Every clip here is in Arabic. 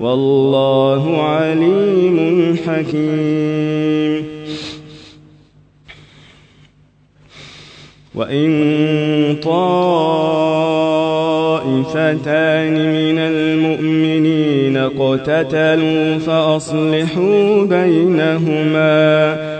والله عليم حكيم. وإن طائفتان من المؤمنين اقتتلوا فأصلحوا بينهما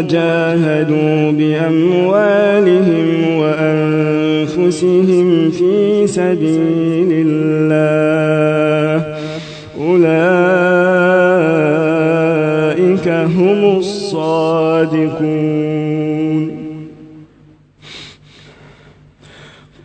وجاهدوا بأموالهم وأنفسهم في سبيل الله. أولئك هم الصادقون.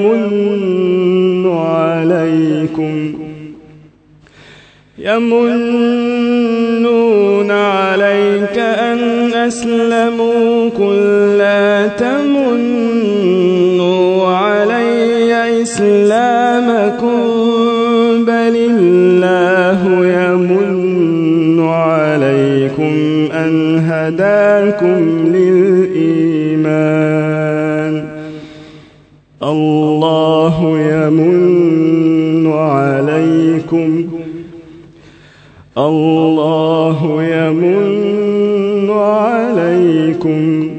يمن عليكم يمنون عليك أن أسلموا قل لا تمنوا علي إسلامكم بل الله يمن عليكم أن هداكم للإيمان الله يمن عليكم.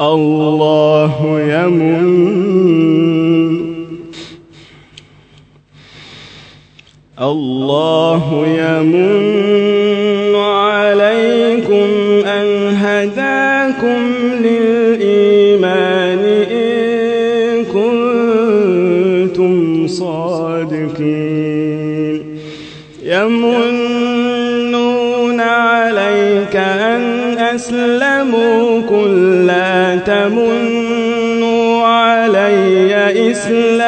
الله يمن. الله يمن عليكم أن هداكم للإيمان إن كنتم صادقين. يمنون عليك أن أسلموا قل لا تمنوا علي إسلامكم